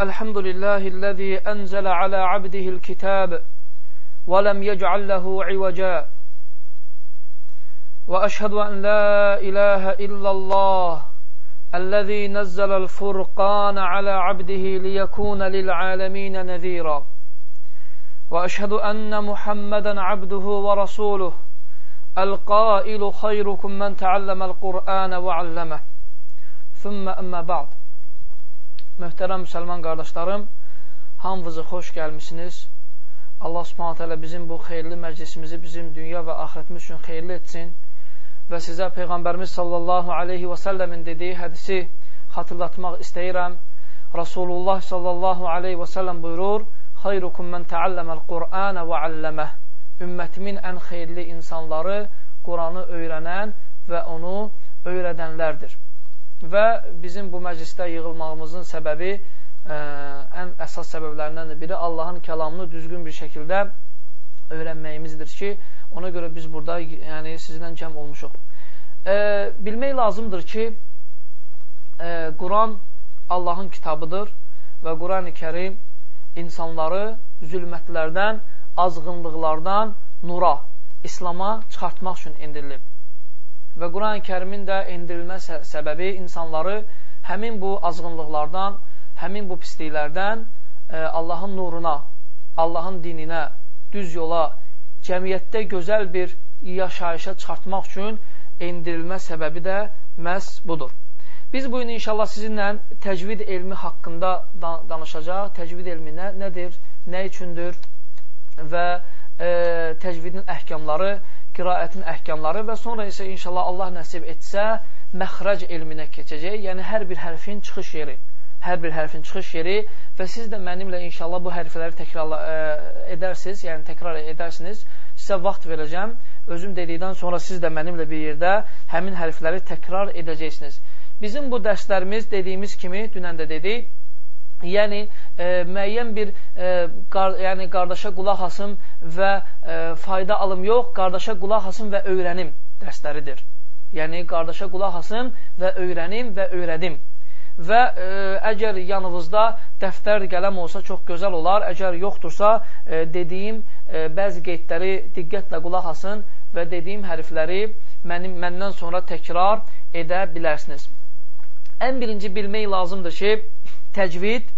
الحمد لله الذي أنزل على عبده الكتاب ولم يجعل له عوجا وأشهد أن لا إله إلا الله الذي نزل الفرقان على عبده ليكون للعالمين نذيرا وأشهد أن محمدا عبده ورسوله القائل خيركم من تعلم القرآن وعلمه ثم أما بعد Möhtərəm müsəlman qardaşlarım, hamınızı xoş gəlmişsiniz. Allah subhanət hələ bizim bu xeyirli məclisimizi bizim dünya və axirətimiz üçün xeyirli etsin və sizə Peyğəmbərimiz sallallahu aleyhi və səlləmin dediyi hədisi xatırlatmaq istəyirəm. Rasulullah sallallahu aleyhi və səlləm buyurur, Xayrukum mən təalləməl Qur'anə və alləməh. Ümmətimin ən xeyirli insanları Quranı öyrənən və onu öyrədənlərdir və bizim bu məclisdə yığılmağımızın səbəbi ə, e, ən əsas səbəblərindən biri Allahın kəlamını düzgün bir şəkildə öyrənməyimizdir ki, ona görə biz burada yəni sizlə cəm olmuşuq. Ə, e, bilmək lazımdır ki, ə, e, Quran Allahın kitabıdır və Quran-ı Kərim insanları zülmətlərdən, azğınlıqlardan nura, İslama çıxartmaq üçün indirilib və Quran-ı kərimin də endirilmə səbəbi insanları həmin bu azğınlıqlardan, həmin bu pisliklərdən e, Allahın nuruna, Allahın dininə, düz yola, cəmiyyətdə gözəl bir yaşayışa çıxartmaq üçün endirilmə səbəbi də məhz budur. Biz bu gün inşallah sizinlə təcvid elmi haqqında danışacaq. Təcvid elmi nə, nədir, nə üçündür və e, təcvidin əhkamları qiraətin əhkamları və sonra isə inşallah Allah nəsib etsə, məxrac elminə keçəcək. Yəni, hər bir hərfin çıxış yeri, hər bir hərfin çıxış yeri və siz də mənimlə inşallah bu hərfləri təkrar e, edərsiniz, yəni təkrar edərsiniz. Sizə vaxt verəcəm. Özüm dedikdən sonra siz də mənimlə bir yerdə həmin hərfləri təkrar edəcəksiniz. Bizim bu dərslərimiz dediyimiz kimi, dünən də dedik, yəni e, müəyyən bir e, qar, yəni qardaşa qulaq asım və e, fayda alım yox, qardaşa qulaq asım və öyrənim dərsləridir. Yəni qardaşa qulaq asım və öyrənim və öyrədim. Və e, əgər yanınızda dəftər qələm olsa çox gözəl olar. Əgər yoxdursa, e, dediyim e, bəzi qeydləri diqqətlə qulaq asın və dediyim hərfləri mənim məndən sonra təkrar edə bilərsiniz. Ən birinci bilmək lazımdır ki, Təcvid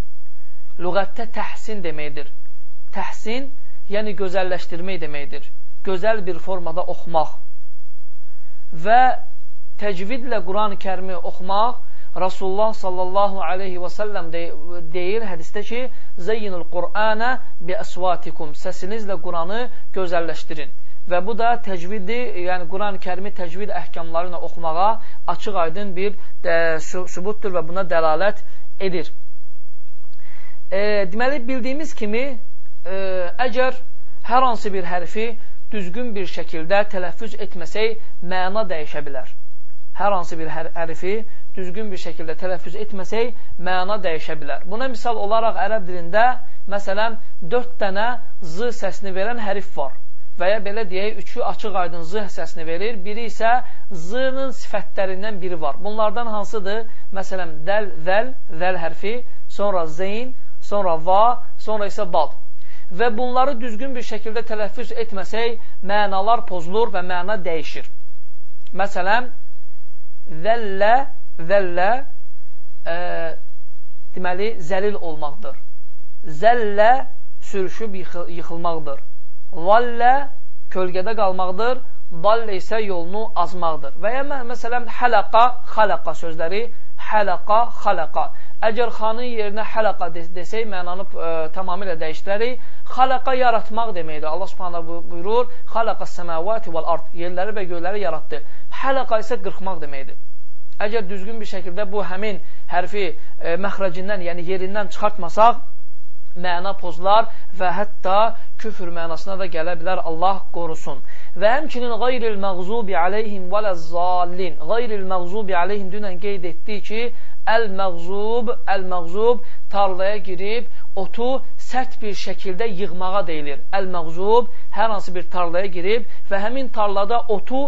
lüğətdə təhsin deməkdir. Təhsin, yəni gözəlləşdirmək deməkdir. Gözəl bir formada oxumaq. Və təcvidlə Quran-ı kərimi oxumaq Rasulullah sallallahu aleyhi və səlləm deyir hədistə ki, Zeyyinul Qur'anə bi əsvatikum, səsinizlə Quranı gözəlləşdirin. Və bu da təcvidi, yəni Quran-ı kərimi təcvid əhkamları ilə oxumağa açıq aydın bir də, sübutdur və buna dəlalət edir. E, deməli, bildiyimiz kimi, e, əgər hər hansı bir hərfi düzgün bir şəkildə tələffüz etməsək, məna dəyişə bilər. Hər hansı bir hər hərfi düzgün bir şəkildə tələffüz etməsək, məna dəyişə bilər. Buna misal olaraq ərəb dilində, məsələn, dörd dənə z səsini verən hərif var və ya belə deyək, üçü açıq aydın z səsini verir, biri isə z-nın sifətlərindən biri var. Bunlardan hansıdır? Məsələn, dəl, vəl, vəl hərfi, sonra zeyn, sonra va, sonra isə bad. Və bunları düzgün bir şəkildə tələffüz etməsək, mənalar pozulur və məna dəyişir. Məsələn, zəllə, zəllə e, deməli, zəlil olmaqdır. Zəllə sürüşüb yıxıl yıxılmaqdır. Vallə kölgədə qalmaqdır. Dallə isə yolunu azmaqdır. Və ya məsələn, hələqa, xələqa sözləri, hələqa, xələqa. Əgər xanın yerinə hələqa desək, mənanı ə, e, tamamilə dəyişdirərik. Xələqa yaratmaq deməkdir. Allah subhanə buyurur, xələqa səməvati vəl ard, yerləri və göyləri yaratdı. Hələqa isə qırxmaq deməkdir. Əgər düzgün bir şəkildə bu həmin hərfi ə, e, məxrəcindən, yəni yerindən çıxartmasaq, məna pozular və hətta küfür mənasına da gələ bilər, Allah qorusun. Və həmçinin qayril məğzubi aleyhim vələzzallin, qayril məğzubi aleyhim dünən qeyd etdik ki, Əl-məğzub, əl-məğzub tarlaya girib otu sərt bir şəkildə yığmağa deyilir. Əl-məğzub hər hansı bir tarlaya girib və həmin tarlada otu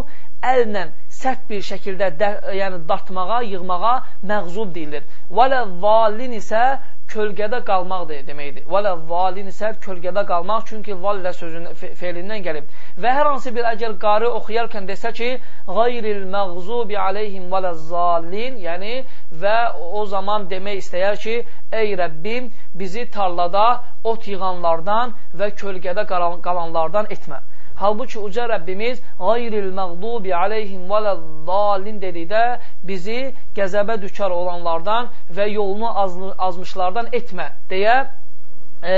əllə sərt bir şəkildə də, yəni dartmağa, yığmağa məğzub deyilir. Vələ zallin isə kölgədə qalmaq deməkdir. Vələ valin isə kölgədə qalmaq, çünki vallə sözünün feilindən gəlib. Və hər hansı bir əgər qari oxuyarkən desə ki, qayril məğzubi aleyhim vələ zalin, yəni və o zaman demək istəyər ki, ey Rəbbim, bizi tarlada ot yığanlardan və kölgədə qalanlardan etmə. Halbuki uca Rəbbimiz qayril məğdubi aleyhim vələddalin dedikdə bizi qəzəbə dükar olanlardan və yolunu azmışlardan etmə deyə e,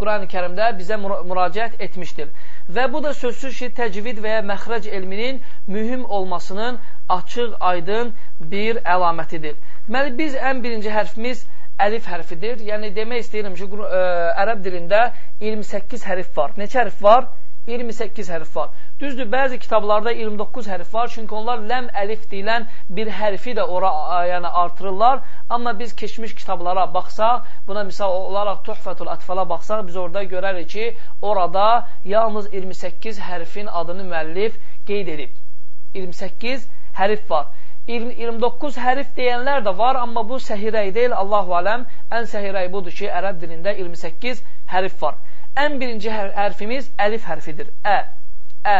Quran-ı kərimdə bizə müraciət etmişdir. Və bu da sözsüz ki, təcvid və ya məxrəc elminin mühüm olmasının açıq, aydın bir əlamətidir. Deməli, biz ən birinci hərfimiz əlif hərfidir. Yəni, demək istəyirəm ki, ə, e, ərəb dilində 28 hərif var. Neçə hərif var? 28 hərf var. Düzdür, bəzi kitablarda 29 hərf var, çünki onlar ləm əlif deyilən bir hərfi də ora yəni, artırırlar. Amma biz keçmiş kitablara baxsaq, buna misal olaraq Tuhfətul Atfala baxsaq, biz orada görərik ki, orada yalnız 28 hərfin adını müəllif qeyd edib. 28 hərf var. 20, 29 hərf deyənlər də var, amma bu səhirəy deyil, Allahu aləm, ən səhirəy budur ki, ərəb dilində 28 hərf var. Ən birinci hərfimiz əlif hərfidir. Ə. Ə.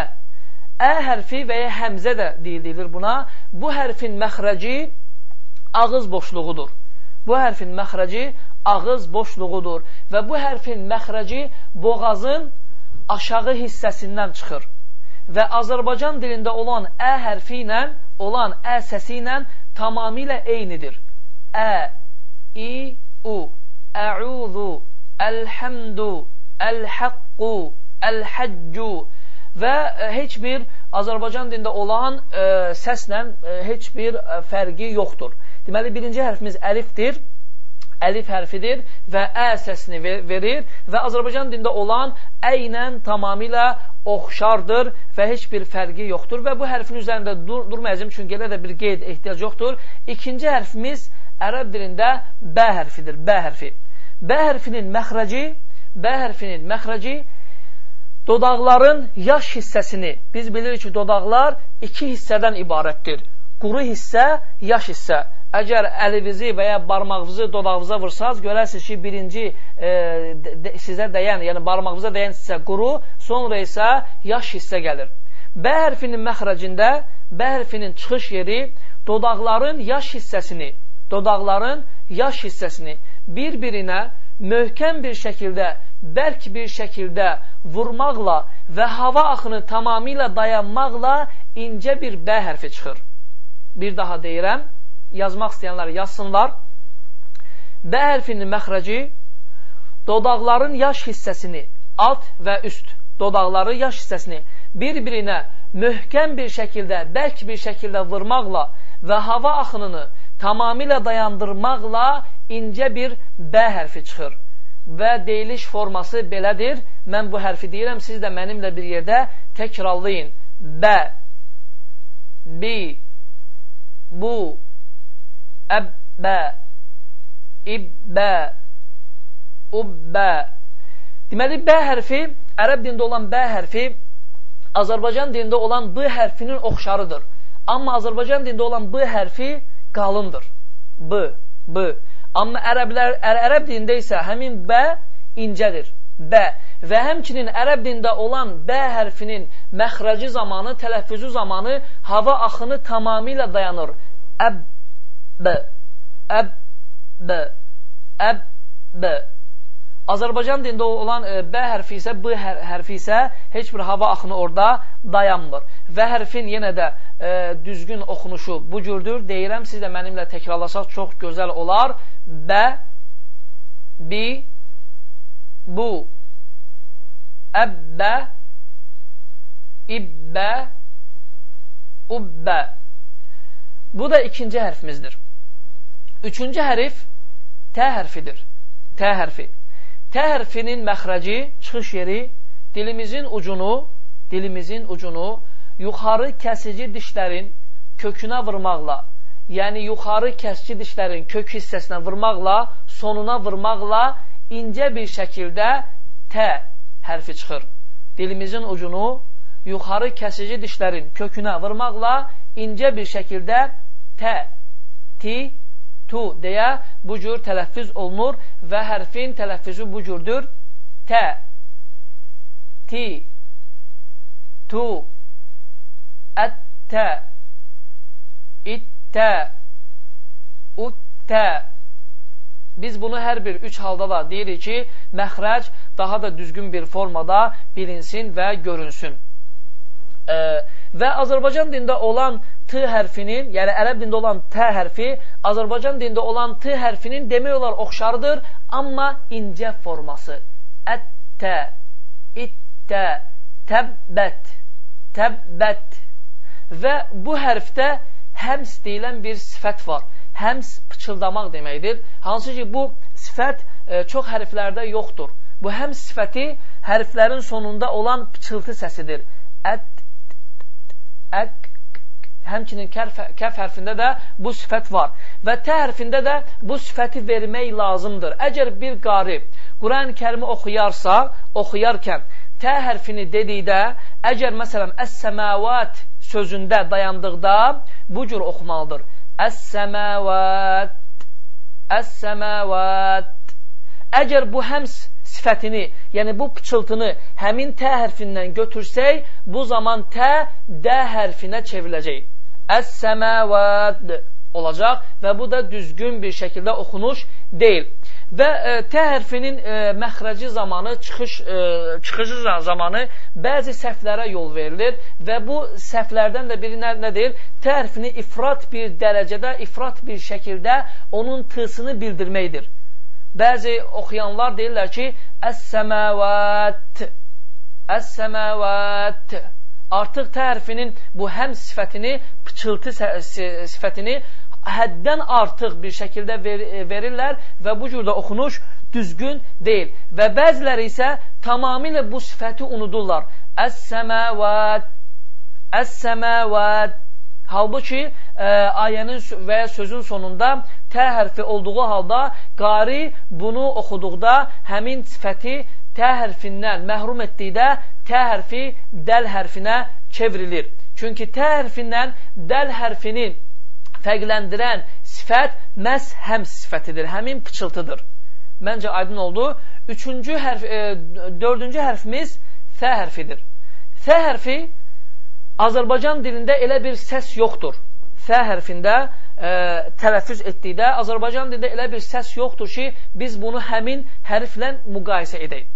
Ə hərfi və ya həmzə də deyilir buna. Bu hərfin məxrəci ağız boşluğudur. Bu hərfin məxrəci ağız boşluğudur və bu hərfin məxrəci boğazın aşağı hissəsindən çıxır. Və Azərbaycan dilində olan ə hərfi ilə, olan ə səsi ilə tamamilə eynidir. Ə, i, u, əuzu, əlhəmdu, əl-həqqu, əl-həccu və e, heç bir Azərbaycan dində olan ə, e, səslə ə, e, heç bir ə, fərqi yoxdur. Deməli, birinci hərfimiz əlifdir, əlif hərfidir və ə səsini verir və Azərbaycan dində olan ə ilə tamamilə oxşardır və heç bir fərqi yoxdur və bu hərfin üzərində dur durmayacağım, çünki elə də bir qeyd ehtiyac yoxdur. İkinci hərfimiz ərəb dilində bə hərfidir, bə hərfi. Bə hərfinin məxrəci B hərfinin məxrəci dodaqların yaş hissəsini, biz bilirik ki, dodaqlar iki hissədən ibarətdir. Quru hissə, yaş hissə. Əgər əlinizi və ya barmağınızı dodağınıza vursaz, görərsiniz ki, birinci e, de, sizə dəyən, yəni barmağınıza dəyən hissə quru, sonra isə yaş hissə gəlir. B hərfinin məxrəcində, B hərfinin çıxış yeri dodaqların yaş hissəsini, dodaqların yaş hissəsini bir-birinə möhkəm bir şəkildə, bərk bir şəkildə vurmaqla və hava axını tamamilə dayanmaqla incə bir B hərfi çıxır. Bir daha deyirəm, yazmaq istəyənlər yazsınlar. B hərfinin məxrəci dodaqların yaş hissəsini, alt və üst dodaqları yaş hissəsini bir-birinə möhkəm bir şəkildə, bərk bir şəkildə vurmaqla və hava axınını tamamilə dayandırmaqla incə bir B hərfi çıxır. Və deyiliş forması belədir. Mən bu hərfi deyirəm, siz də mənimlə bir yerdə təkrarlayın. B, bi, bu, əbbə, ibbə, ubbə. Deməli, B hərfi, ərəb dində olan B hərfi Azərbaycan dində olan B hərfinin oxşarıdır. Amma Azərbaycan dində olan B hərfi qalındır. B, B. Amma ərəblər, ər ərəb dilində isə həmin bə incədir. Bə. Və həmçinin ərəb dilində olan bə hərfinin məxrəci zamanı, tələffüzü zamanı hava axını tamamilə dayanır. Əb, bə, əb, bə, əb, bə. Azərbaycan dilində olan e, bə hərfi isə, b hər, hərfi isə heç bir hava axını orada dayanmır. Və hərfin yenə də e, düzgün oxunuşu bu cürdür. Deyirəm, siz də mənimlə təkrarlasaq çox gözəl olar. Bə, bi, bu, əbbə, ibbə, ubbə. Bu da ikinci hərfimizdir. Üçüncü hərif T hərfidir. T hərfi. T hərfinin məxrəci, çıxış yeri dilimizin ucunu, dilimizin ucunu yuxarı kəsici dişlərin kökünə vurmaqla, yəni yuxarı kəsici dişlərin kök hissəsinə vurmaqla, sonuna vurmaqla incə bir şəkildə T hərfi çıxır. Dilimizin ucunu yuxarı kəsici dişlərin kökünə vurmaqla incə bir şəkildə T, T, tu deyə bu cür tələffüz olunur və hərfin tələffüzü bu cürdür. Tə, ti, tu, ət-tə, it-tə, ut-tə. Biz bunu hər bir üç halda da deyirik ki, məxrəc daha da düzgün bir formada bilinsin və görünsün. E, və Azərbaycan dində olan T hərfinin, yəni ərəb dində olan T hərfi, Azərbaycan dində olan T hərfinin demək olar oxşarıdır, amma incə forması. Ət-tə, it-tə, təbbət, təbbət. Və bu hərfdə həms deyilən bir sifət var. Həms pıçıldamaq deməkdir. Hansı ki, bu sifət e, çox hərflərdə yoxdur. Bu həm sifəti hərflərin sonunda olan pıçıltı səsidir. Ət, ək, həmçinin kəf hərfində də bu sifət var. Və tə hərfində də bu sifəti vermək lazımdır. Əgər bir qari Quran-ı kərimi oxuyarsa, oxuyarkən tə hərfini dedikdə, əgər məsələn əs-səməvat sözündə dayandıqda bu cür oxumalıdır. Əs-səməvat Əs-səməvat Əgər bu həms sifətini, yəni bu pıçıltını həmin tə hərfindən götürsək, bu zaman tə də hərfinə çevriləcək əs-səməvad olacaq və bu da düzgün bir şəkildə oxunuş deyil. Və e, T hərfinin e, məxrəci zamanı, çıxış, e, çıxışı zamanı bəzi səhvlərə yol verilir və bu səhvlərdən də biri nə, nədir? T hərfini ifrat bir dərəcədə, ifrat bir şəkildə onun tısını bildirməkdir. Bəzi oxuyanlar deyirlər ki, əs-səməvat, əs-səməvat, artıq tərifinin bu həm sifətini, pıçıltı sifətini həddən artıq bir şəkildə ver, verirlər və bu cürdə oxunuş düzgün deyil. Və bəziləri isə tamamilə bu sifəti unudurlar. Əs-səməvat, əs-səməvat. Halbuki ə, e, ayənin və ya sözün sonunda tə hərfi olduğu halda qari bunu oxuduqda həmin sifəti tə hərfindən məhrum etdikdə tə hərfi dəl hərfinə çevrilir. Çünki tə hərfindən dəl hərfini fərqləndirən sifət məhz həm sifətidir, həmin pıçıltıdır. Məncə aydın oldu. Üçüncü hərf, e, dördüncü hərfimiz fə hərfidir. Fə hərfi Azərbaycan dilində elə bir səs yoxdur. Fə hərfində e, tələffüz etdikdə Azərbaycan dilində elə bir səs yoxdur ki, biz bunu həmin hərflə müqayisə edək.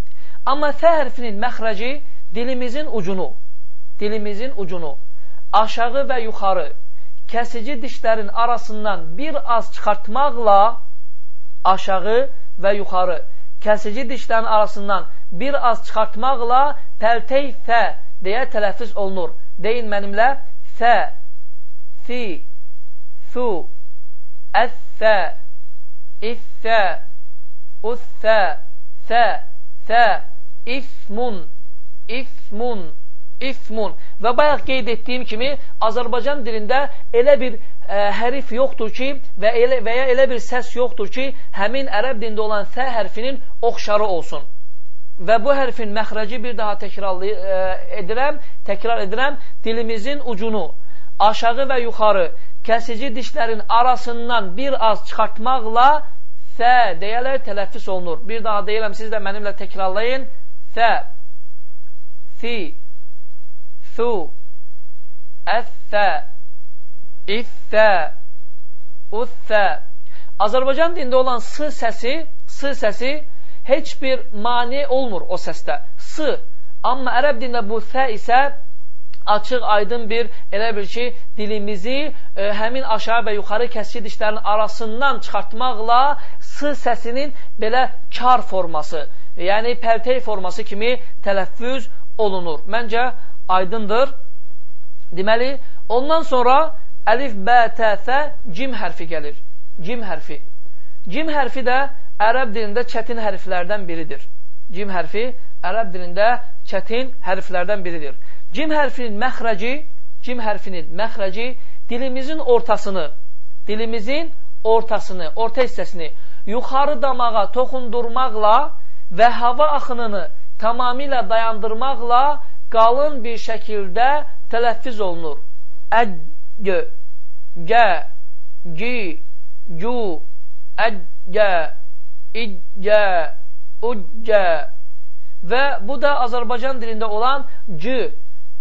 Amma fə hərfinin məxrəci dilimizin ucunu, dilimizin ucunu aşağı və yuxarı kəsici dişlərin arasından bir az çıxartmaqla aşağı və yuxarı kəsici dişlərin arasından bir az çıxartmaqla pəltey fə deyə tələffüz olunur. Deyin mənimlə fə, fi, fu, əffə, iffə, uffə, fə, fə, ifmun, ifmun, ifmun. Və bayaq qeyd etdiyim kimi, Azərbaycan dilində elə bir ə, e, hərif yoxdur ki, və, elə, və ya elə bir səs yoxdur ki, həmin ərəb dində olan fə hərfinin oxşarı olsun. Və bu hərfin məxrəci bir daha təkrarlı ə, e, edirəm, təkrar edirəm, dilimizin ucunu aşağı və yuxarı kəsici dişlərin arasından bir az çıxartmaqla fə deyələr tələffüs olunur. Bir daha deyirəm, siz də mənimlə təkrarlayın. Fə, fi, ثو əffə iffə uffə Azərbaycan dində olan s səsi s səsi heç bir mani olmur o səsdə. S amma ərəb dində bu fə isə açıq, aydın bir, elə bir ki, dilimizi e, həmin aşağı və yuxarı kəsici dişlərin arasından çıxartmaqla s səsinin belə kar forması, yəni pərtey forması kimi tələffüz olunur. Məncə, aydındır. Deməli, ondan sonra əlif, bə, tə, fə, cim hərfi gəlir. Cim hərfi. Cim hərfi də ərəb dilində çətin hərflərdən biridir. Cim hərfi ərəb dilində çətin hərflərdən biridir. Cim hərfinin məxrəci, cim hərfinin məxrəci dilimizin ortasını, dilimizin ortasını, orta hissəsini yuxarı damağa toxundurmaqla və hava axınını tamamilə dayandırmaqla qalın bir şəkildə tələffüz olunur. Əg, gə, gi, cu, əccə, iccə, uccə və bu da Azərbaycan dilində olan c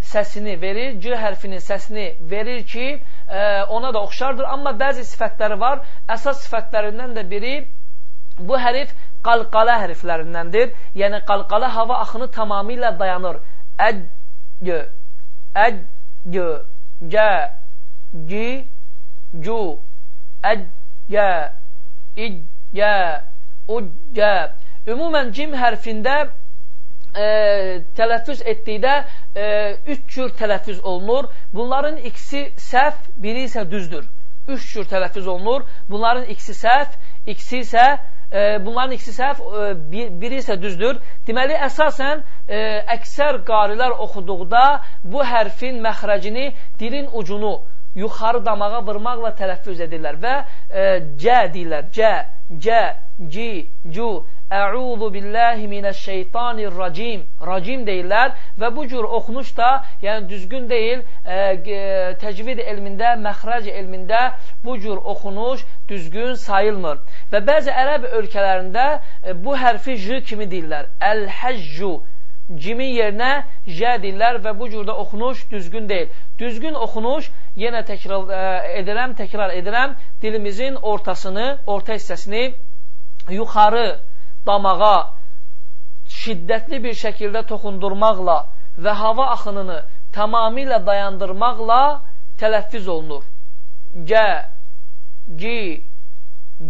səsini verir, c hərfinin səsini verir ki, ə, ona da oxşardır. Amma bəzi sifətləri var. Əsas sifətlərindən də biri bu hərif qalqala hərflərindəndir. Yəni qalqala hava axını tamamilə dayanır. Əd, əd, gə, gi, cu, əd, gə, iccə, uccə. Ümumən cim hərfində e, tələffüz etdikdə e, üç cür tələffüz olunur. Bunların ikisi səhv, biri isə düzdür. Üç cür tələffüz olunur. Bunların ikisi səhv, ikisi isə e, bunların ikisi səhv, e, bir, biri isə düzdür. Deməli, əsasən e, əksər qarilər oxuduqda bu hərfin məxrəcini, dilin ucunu yuxarı damağa vurmaqla tələffüz edirlər və e, cə deyirlər, cə, cə, ci, cu, Əuzu billahi minəşşeytanirracim. Racim deyirlər və bu cür oxunuş da, yəni düzgün deyil, ə, təcvid elmində, məxrəc elmində bu cür oxunuş düzgün sayılmır. Və bəzi ərəb ölkələrində ə, bu hərfi j kimi deyirlər. Əl-həccu cimin yerinə j deyirlər və bu cürdə oxunuş düzgün deyil. Düzgün oxunuş, yenə təkrar ə, edirəm, təkrar edirəm, dilimizin ortasını, orta hissəsini yuxarı damağa şiddətli bir şəkildə toxundurmaqla və hava axınını tamamilə dayandırmaqla tələffüz olunur. Gə, gi,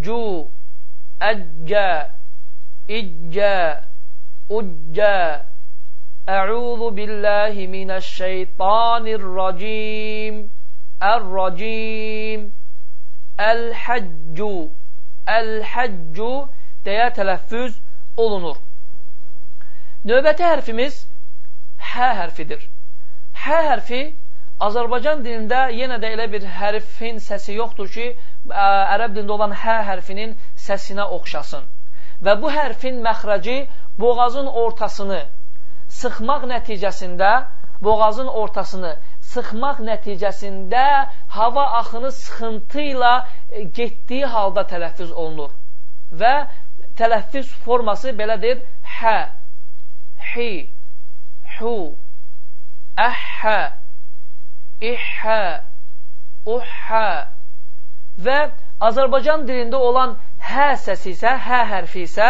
cu, əccə, iccə, uccə, Əuzu billahi minəşşeytanirracim, Ər-racim, Əl-həccu, Əl-həccu deyə tələffüz olunur. Növbəti hərfimiz hə hərfidir. Hə hərfi Azərbaycan dilində yenə də elə bir hərfin səsi yoxdur ki, ərəb dilində olan hə hərfinin səsinə oxşasın. Və bu hərfin məxrəci boğazın ortasını sıxmaq nəticəsində boğazın ortasını sıxmaq nəticəsində hava axını sıxıntı ilə getdiyi halda tələffüz olunur. Və tələffüz forması belədir. Hə, hi, hu, əhhə, ihhə, uhhə və Azərbaycan dilində olan hə səsi isə, hə hərfi isə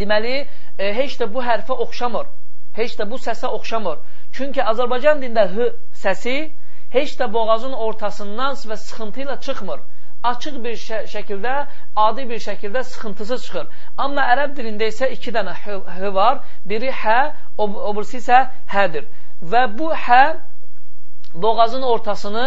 deməli, e, heç də bu hərfə oxşamır. Heç də bu səsə oxşamır. Çünki Azərbaycan dilində h səsi heç də boğazın ortasından və sıxıntı ilə çıxmır açıq bir şə şəkildə, adi bir şəkildə sıxıntısız çıxır. Amma ərəb dilində isə iki dənə h var. Biri hə, o, o birisi isə hədir. Və bu hə boğazın ortasını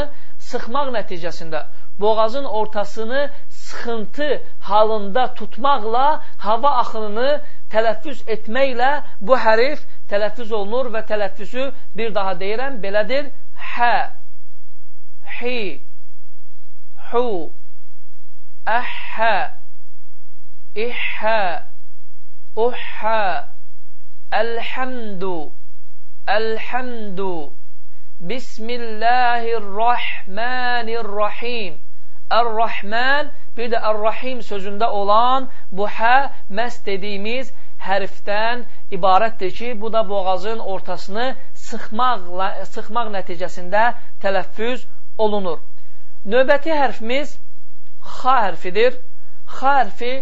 sıxmaq nəticəsində boğazın ortasını sıxıntı halında tutmaqla hava axınını tələffüz etməklə bu hərif tələffüz olunur və tələffüzü bir daha deyirəm, belədir. Hə, hi, hu, أحى إحى أحى الحمد الحمد بسم الله الرحمن الرحيم Ər-Rahman, bir də Ər-Rahim sözündə olan bu hə məs dediyimiz hərfdən ibarətdir ki, bu da boğazın ortasını sıxmaq, sıxmaq nəticəsində tələffüz olunur. Növbəti hərfimiz xa hərfidir. Xa hərfi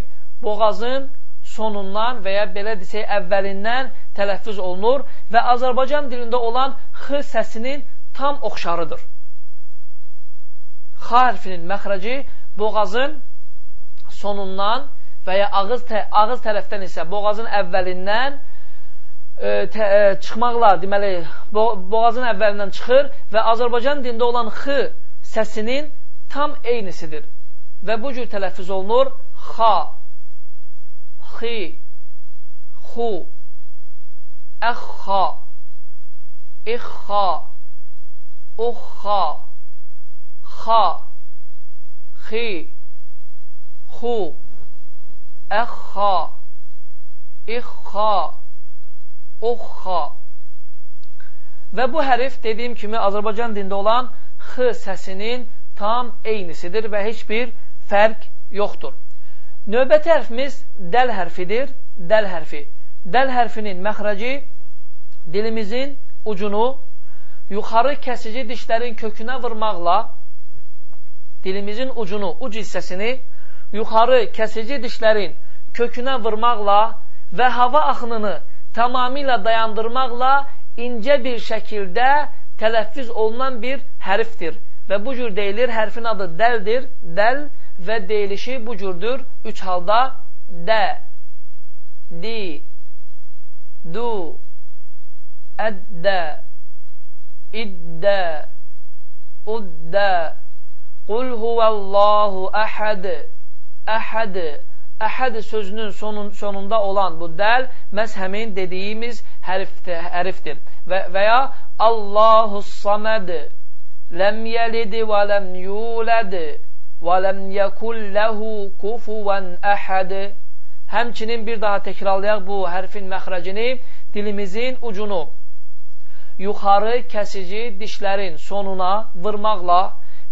boğazın sonundan və ya belə desək, əvvəlindən tələffüz olunur və Azərbaycan dilində olan x səsinin tam oxşarıdır. Xa hərfinin məxrəci boğazın sonundan və ya ağız, tə, ağız tərəfdən isə boğazın əvvəlindən e, tə, e, çıxmaqla, deməli, bo boğazın əvvəlindən çıxır və Azərbaycan dilində olan x səsinin tam eynisidir və bu cür tələffüz olunur. Xa, xi, xu, əxxa, ixxa, uxxa, xa, xi, xu, əxxa, ixxa, uxxa. Və bu hərif dediyim kimi Azərbaycan dində olan x səsinin tam eynisidir və heç bir fərq yoxdur. Növbəti hərfimiz dəl hərfidir. Dəl hərfi. Dəl hərfinin məxrəci dilimizin ucunu yuxarı kəsici dişlərin kökünə vurmaqla dilimizin ucunu, uc hissəsini yuxarı kəsici dişlərin kökünə vurmaqla və hava axınını tamamilə dayandırmaqla incə bir şəkildə tələffüz olunan bir hərfdir. Və bu cür deyilir, hərfin adı dəldir, dəl və deyilişi bu cürdür. Üç halda də, di, du, əddə, iddə, uddə, qul huvəllahu əhəd, əhəd, əhəd sözünün sonun, sonunda olan bu dəl məhz həmin dediyimiz hərfdir. hərfdir. Və, və ya Allahu saməd ləm yəlid və ləm yuləd ləm yəkul ləhu kufuvən əhəd Həmçinin bir daha təkrarlayaq bu hərfin məxrəcini, dilimizin ucunu yuxarı kəsici dişlərin sonuna vurmaqla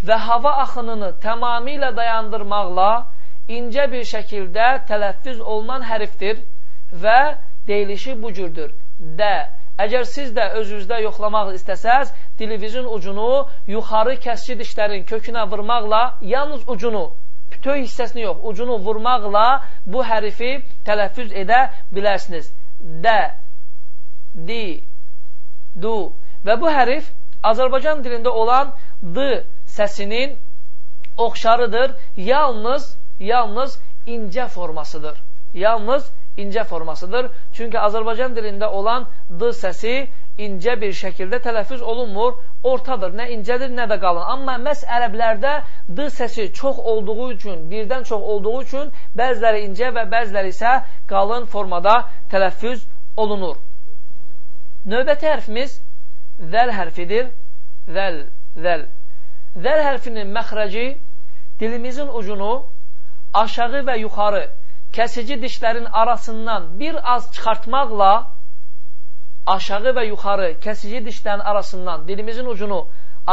və hava axınını tamamilə dayandırmaqla incə bir şəkildə tələffüz olunan hərfdir və deyilişi bu cürdür. Də. Əgər siz də özünüzdə yoxlamaq istəsəz, dilivizin ucunu yuxarı kəsici dişlərin kökünə vurmaqla, yalnız ucunu, bütöv hissəsini yox, ucunu vurmaqla bu hərifi tələffüz edə bilərsiniz. Də, di, du və bu hərif Azərbaycan dilində olan d səsinin oxşarıdır, yalnız yalnız incə formasıdır. Yalnız incə formasıdır. Çünki Azərbaycan dilində olan d səsi incə bir şəkildə tələffüz olunmur, ortadır. Nə incədir, nə də qalın. Amma məhz ərəblərdə d səsi çox olduğu üçün, birdən çox olduğu üçün bəziləri incə və bəziləri isə qalın formada tələffüz olunur. Növbəti hərfimiz zəl hərfidir. Zəl, zəl. Zəl hərfinin məxrəci dilimizin ucunu aşağı və yuxarı kəsici dişlərin arasından bir az çıxartmaqla aşağı və yuxarı kəsici dişlərin arasından dilimizin ucunu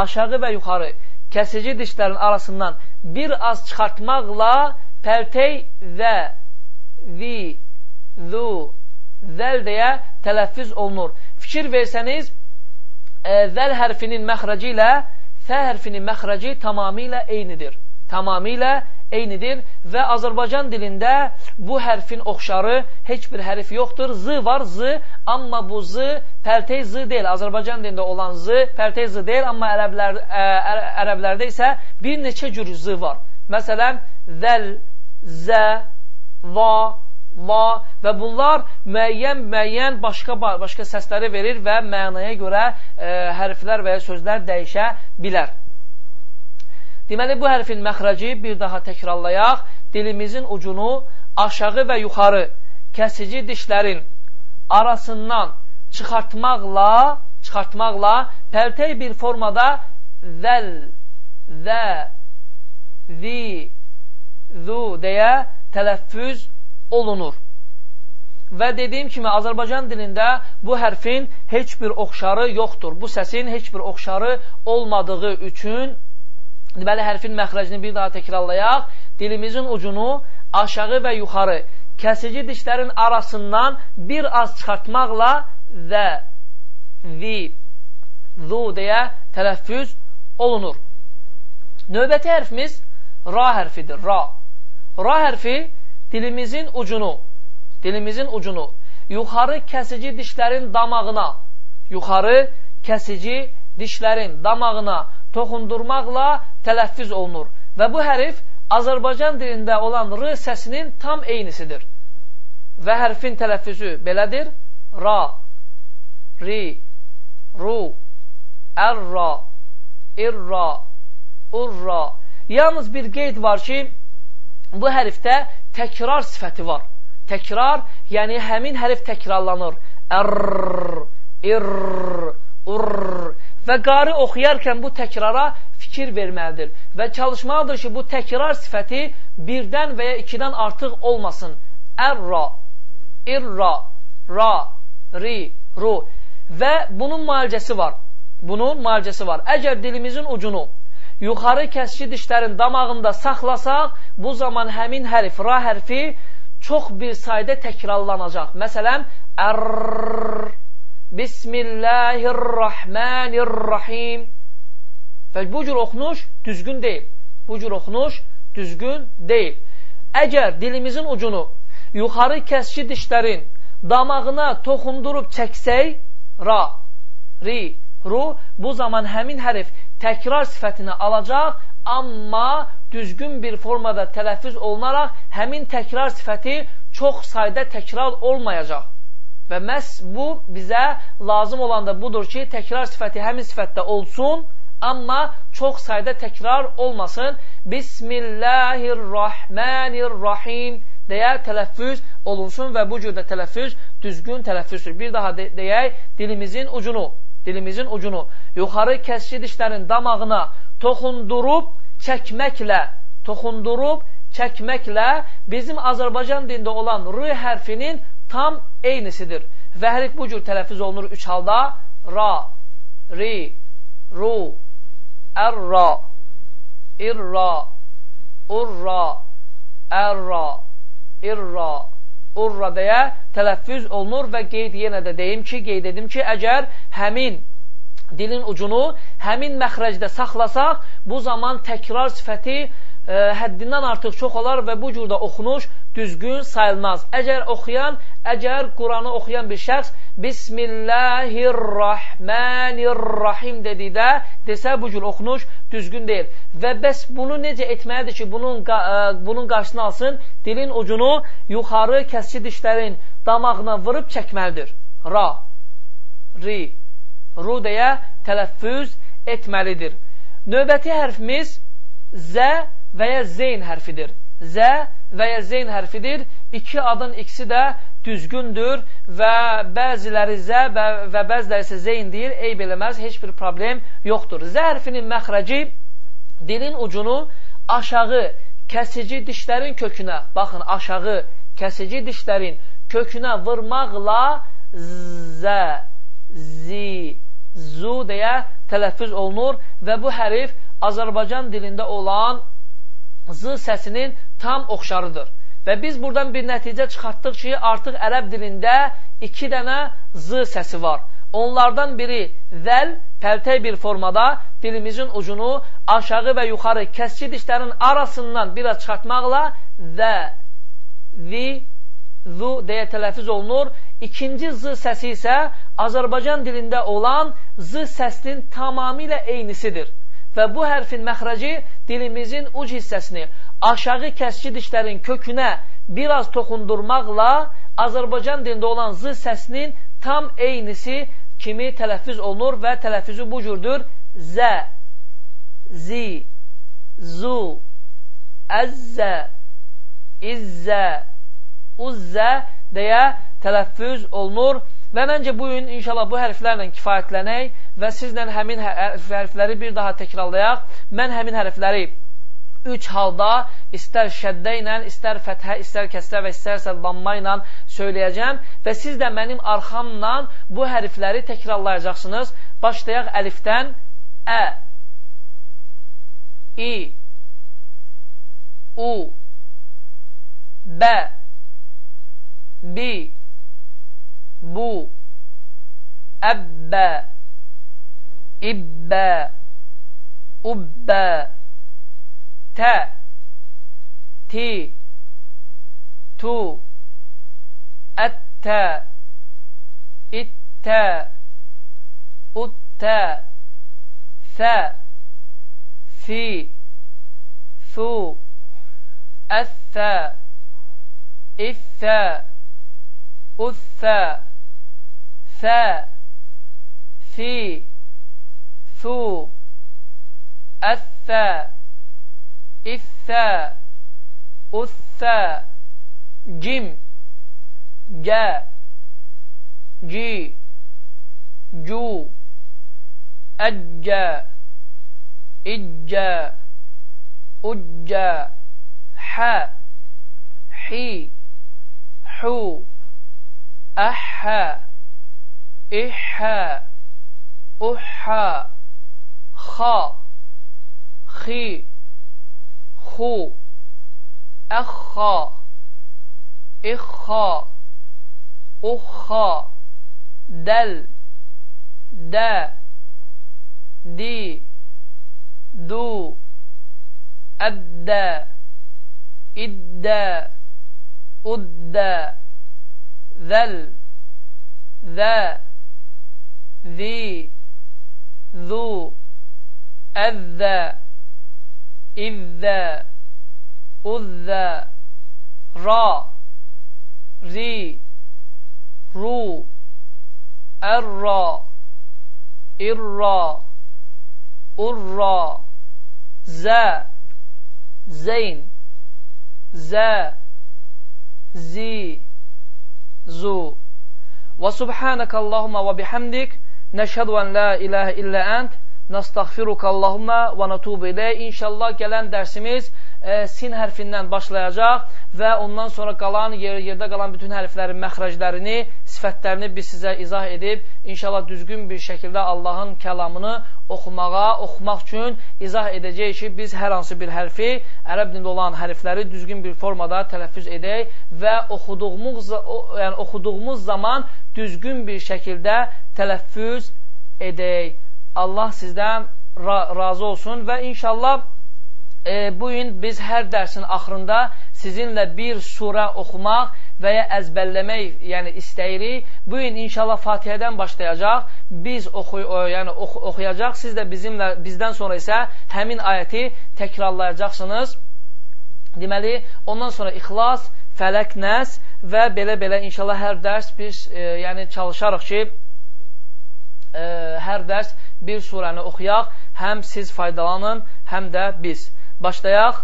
aşağı və yuxarı kəsici dişlərin arasından bir az çıxartmaqla pəltey və zi, zu, zəl deyə tələffüz olunur. Fikir versəniz, e, zəl hərfinin məxrəci ilə fə hərfinin məxrəci tamamilə eynidir. Tamamilə eynidir və Azərbaycan dilində bu hərfin oxşarı heç bir hərf yoxdur. Z var, z, amma bu z pərtey z deyil. Azərbaycan dilində olan z pərtey z deyil, amma ərəblər, ə, ərəblərdə isə bir neçə cür z var. Məsələn, zəl, zə, va, va və bunlar müəyyən-müəyyən başqa başqa səsləri verir və mənaya görə ə, hərflər və ya sözlər dəyişə bilər. Deməli, bu hərfin məxrəci bir daha təkrarlayaq, dilimizin ucunu aşağı və yuxarı kəsici dişlərin arasından çıxartmaqla, çıxartmaqla pərtey bir formada zəl, zə, zi, zu deyə tələffüz olunur. Və dediyim kimi, Azərbaycan dilində bu hərfin heç bir oxşarı yoxdur. Bu səsin heç bir oxşarı olmadığı üçün Deməli, hərfin məxrəcini bir daha təkrarlayaq. Dilimizin ucunu aşağı və yuxarı kəsici dişlərin arasından bir az çıxartmaqla və zi, zu deyə tələffüz olunur. Növbəti hərfimiz ra hərfidir, ra. Ra hərfi dilimizin ucunu, dilimizin ucunu yuxarı kəsici dişlərin damağına, yuxarı kəsici dişlərin damağına toxundurmaqla tələffüz olunur. Və bu hərif Azərbaycan dilində olan r səsinin tam eynisidir. Və hərfin tələffüzü belədir. Ra, ri, ru, ərra, irra, urra. Yalnız bir qeyd var ki, bu hərfdə təkrar sifəti var. Təkrar, yəni həmin hərf təkrarlanır. Ərr, irr, urr və qari oxuyarkən bu təkrara fikir verməlidir və çalışmalıdır ki, bu təkrar sifəti birdən və ya ikidən artıq olmasın. Ər-ra, ir-ra, ra, ri, ru və bunun müalicəsi var. Bunun müalicəsi var. Əgər dilimizin ucunu yuxarı kəsici dişlərin damağında saxlasaq, bu zaman həmin hərf, ra hərfi çox bir sayda təkrarlanacaq. Məsələn, ər, Bismillahirrahmanirrahim. Və bu cür oxunuş düzgün deyil. Bu cür oxunuş düzgün deyil. Əgər dilimizin ucunu yuxarı kəski dişlərin damağına toxundurub çəksək, ra, ri, ru, bu zaman həmin hərf təkrar sifətini alacaq, amma düzgün bir formada tələffüz olunaraq həmin təkrar sifəti çox sayda təkrar olmayacaq. Və məhz bu bizə lazım olan da budur ki, təkrar sifəti həmin sifətdə olsun, amma çox sayda təkrar olmasın. Bismillahirrahmanirrahim deyə tələffüz olunsun və bu cürdə tələffüz düzgün tələffüzdür. Bir daha de deyək, dilimizin ucunu, dilimizin ucunu yuxarı kəski dişlərin damağına toxundurub çəkməklə, toxundurub çəkməklə bizim Azərbaycan dində olan r hərfinin tam eynisidir. Və hər bu cür tələffüz olunur üç halda. Ra, ri, ru, ər-ra, ir-ra, ur-ra, ər-ra, ir-ra, urra deyə tələffüz olunur və qeyd yenə də deyim ki, qeyd edim ki, əgər həmin dilin ucunu həmin məxrəcdə saxlasaq, bu zaman təkrar sifəti ə, həddindən artıq çox olar və bu cürdə oxunuş düzgün sayılmaz. Əgər oxuyan, əgər Quranı oxuyan bir şəxs Bismillahirrahmanirrahim dedikdə desə bu cür oxunuş düzgün deyil. Və bəs bunu necə etməlidir ki, bunun, ə, bunun qarşısını alsın? Dilin ucunu yuxarı kəski dişlərin damağına vurub çəkməlidir. Ra, ri, ru deyə tələffüz etməlidir. Növbəti hərfimiz zə və ya zeyn hərfidir. Zə və ya zeyn hərfidir. İki adın ikisi də düzgündür və bəziləri zə və, və bəziləri isə zeyn deyir. Eyb eləməz, heç bir problem yoxdur. Zə hərfinin məxrəci dilin ucunu aşağı kəsici dişlərin kökünə, baxın, aşağı kəsici dişlərin kökünə vurmaqla zə, zi, zu deyə tələffüz olunur və bu hərif Azərbaycan dilində olan z səsinin tam oxşarıdır. Və biz buradan bir nəticə çıxartdıq ki, artıq ərəb dilində iki dənə z səsi var. Onlardan biri vəl, pəltək bir formada dilimizin ucunu aşağı və yuxarı kəski dişlərin arasından biraz çıxartmaqla və, vi, zu deyə tələfiz olunur. İkinci z səsi isə Azərbaycan dilində olan z səsinin tamamilə eynisidir və bu hərfin məxrəci dilimizin uc hissəsini aşağı kəski dişlərin kökünə biraz toxundurmaqla Azərbaycan dilində olan z səsinin tam eynisi kimi tələffüz olunur və tələffüzü bu cürdür. Zə, zi, zu, əzzə, izzə, uzzə deyə tələffüz olunur Və məncə bu gün inşallah bu hərflərlə kifayətlənək və sizlə həmin hə, hərfləri bir daha təkrarlayaq. Mən həmin hərfləri üç halda istər şəddə ilə, istər fəthə, istər kəsrə və istərsə damma ilə söyləyəcəm və siz də mənim arxamla bu hərfləri təkrarlayacaqsınız. Başlayaq əlifdən ə, i, u, bə, bi, بو أبا إبا أبا تا تي تو أتا إتا أتا ثا ثي ثو أثا إثا أثا في ثو الثا الثا أثا جم جا جي جو أجا إجا أجا ح حي حو أحا إحا أحا خا خي خو أخا إخا أخا دل دا دي دو أدى إدى أدى ذل ذا Zi, Zu, Əzzə, İzzə, Uzzə, Ra, Ri, Ru, Ərra, İrra, Urra, Zə, Zeyn, Zə, Zi, Zu. Və subhanəkə Allahumma və bihamdik, nəşhədu ən la iləhə illə ənt, nəstəğfiruka Allahumma və natubu ilə. İnşallah gələn dərsimiz e, sin hərfindən başlayacaq və ondan sonra qalan, yer, yerdə qalan bütün hərflərin məxrəclərini, sifətlərini biz sizə izah edib, inşallah düzgün bir şəkildə Allahın kəlamını oxumağa, oxumaq üçün izah edəcəyik ki, biz hər hansı bir hərfi, ərəb dilində olan hərfləri düzgün bir formada tələffüz edək və oxuduğumuz, yəni oxuduğumuz zaman düzgün bir şəkildə tələffüz edək. Allah sizdən ra razı olsun və inşallah e, bu gün biz hər dərsin axırında sizinlə bir surə oxumaq və ya əzbərləmək yəni istəyirik. Bu gün inşallah Fatihədən başlayacaq. Biz oxu yəni oxu oxuyacaq. Siz də bizimlə bizdən sonra isə həmin ayəti təkrarlayacaqsınız. Deməli, ondan sonra İxlas, Fələq, Nəs və belə-belə inşallah hər dərs biz e, yəni çalışarıq ki, e, hər dərs bir surəni oxuyaq, həm siz faydalanın, həm də biz. Başlayaq.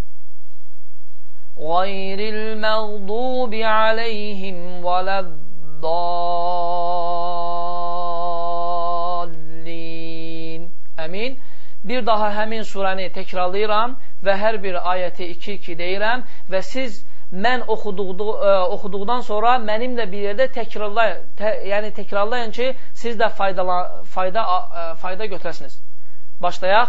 غير المغضوب عليهم ولا الضالين Əmin. Bir daha həmin surəni təkrarlayıram və hər bir ayəti 2-2 deyirəm və siz mən oxuduqdu, ə, oxuduqdan sonra mənimlə bir yerdə təkrarlayın, tə, yəni təkrarlayın ki, siz də fayda, fayda, ə, fayda götürəsiniz. Başlayaq.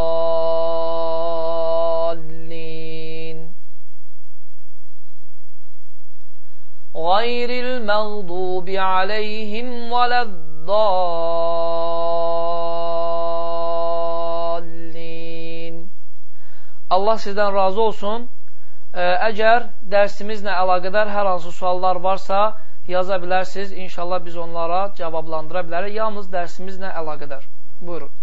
غير المغضوب عليهم ولا الضالين Allah sizdən razı olsun. Əgər dərsimizlə əlaqədar hər hansı suallar varsa, yaza bilərsiniz. İnşallah biz onlara cavablandıra bilərik. Yalnız dərsimizlə əlaqədar. Buyurun.